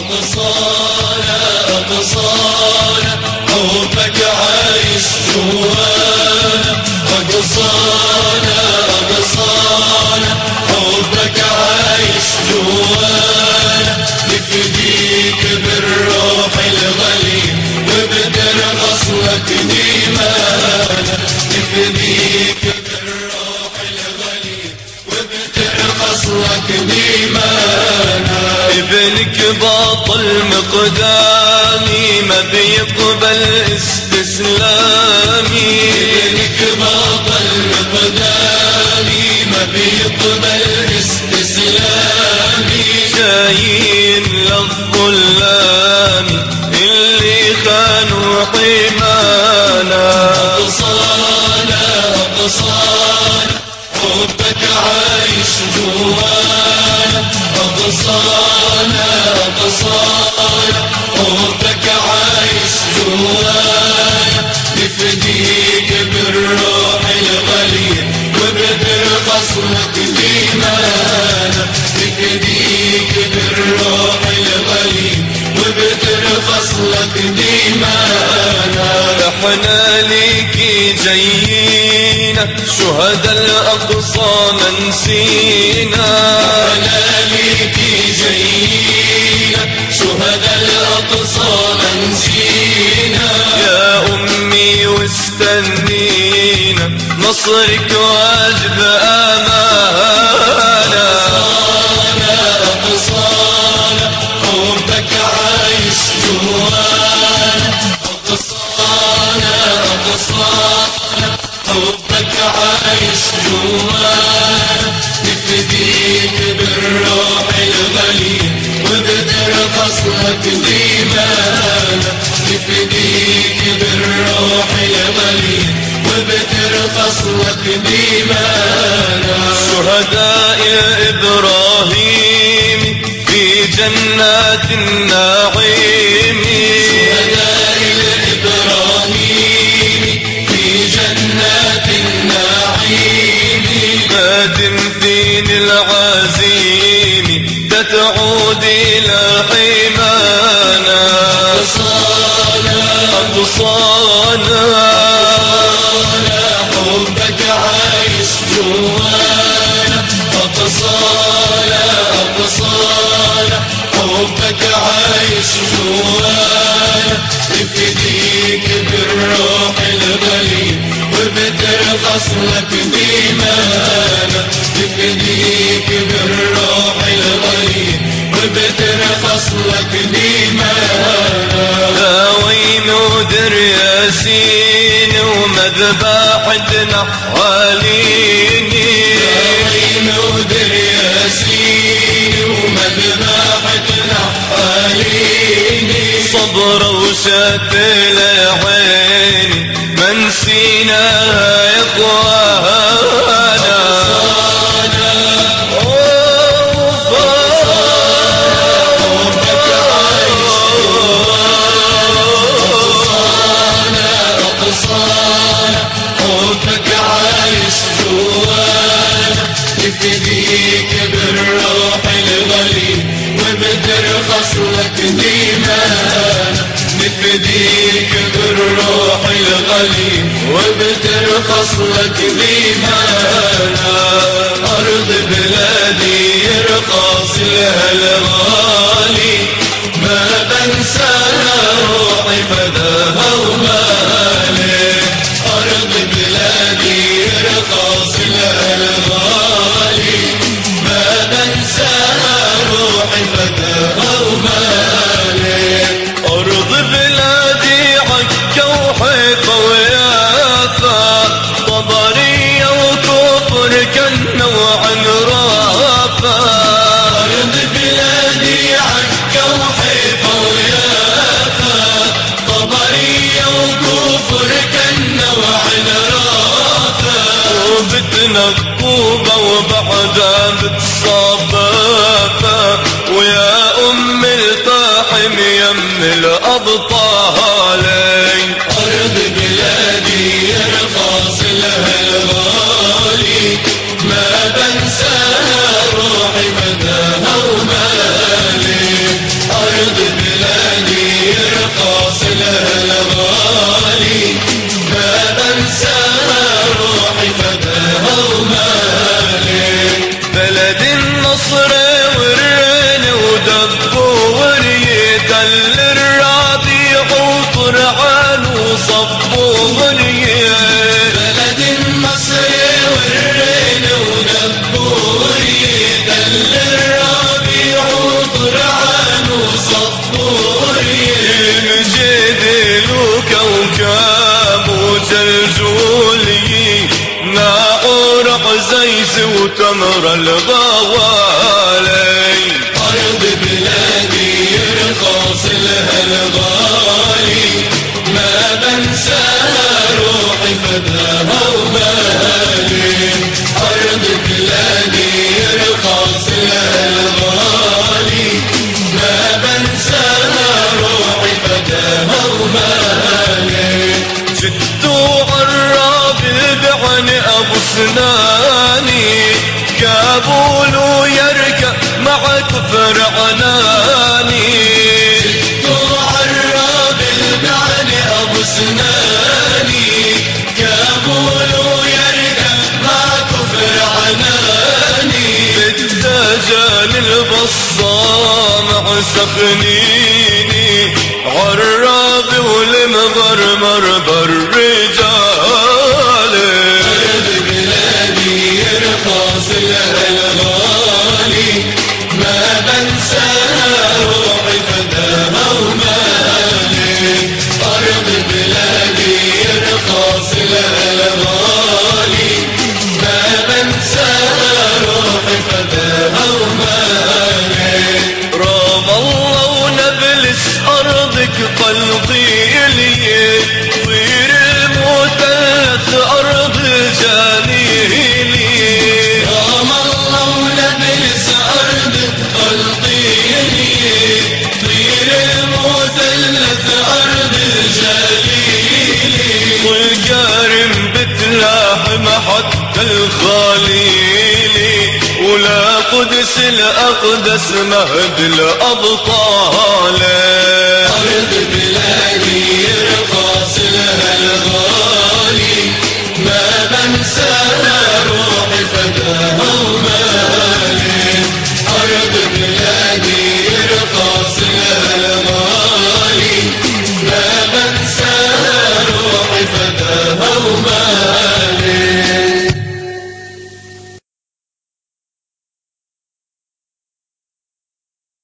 أقصانا أقصانا حبك عايش جوانا أقصانا أقصانا حبك عايش جوانا نفديك بالروح ابنك باطل مقدامي ما بيقبل استسلامي. ابنك باطل مقدامي ما بيقبل استسلامي. جايين للظلام اللي خانوا حمانا. أقصانا أقصانا حبك عايش جوانا. أقصانا أقصانا حبك عايش جوانا نفديك بالروح الغليل وبدر خصمك ديمانا نفديك بالروح الغليل وبدر خصلك ديمانا إحنا ليكي جايينا شهداء الأقصى منسينا نصرك وأجب أقصانا حبك عايش جوانا. نفديك بالروح الغليل وبدر ديمانا فصلك ديمانا شهداء إبراهيم في جنات النعيم. شهداء الإبراهيم في جنات النعيم. بادم فين العزيم حمانا حبك عايش جوانا نفديك بالروح الغليل وبدر خصلك ديمانا. نفديك بالروح الغليل وبدر خصلك ديمانا. داويم ودر ياسين ومذبحتنا حواليني وشات العين يا إخوانا. حبك عايش جوانا بالروح الغليل وبدر خصلك نفديك بالروح الغليل وبدر خصلك ديمانا أرض بلادي يرقص لها الغالي الطوبة وبعدها بتصفافا ويا أم الفاحم يم الأبطال. الزهر الغوالي. أرض بلادي يرخص لها الغالي مع كفر عناني عراب المعني ابو سناني كابول ويركب مع كفر عناني بالدجال البصام سخنيني عراب والمغرمر بالرجال إلي طير المثلث أرض جليلي رام الله ولبس أرض الطيري طير المثلث أرض جليلي والكارم بتلاحم حتى الخليلي ولا قدس الأقدس مهد الأبطال أرض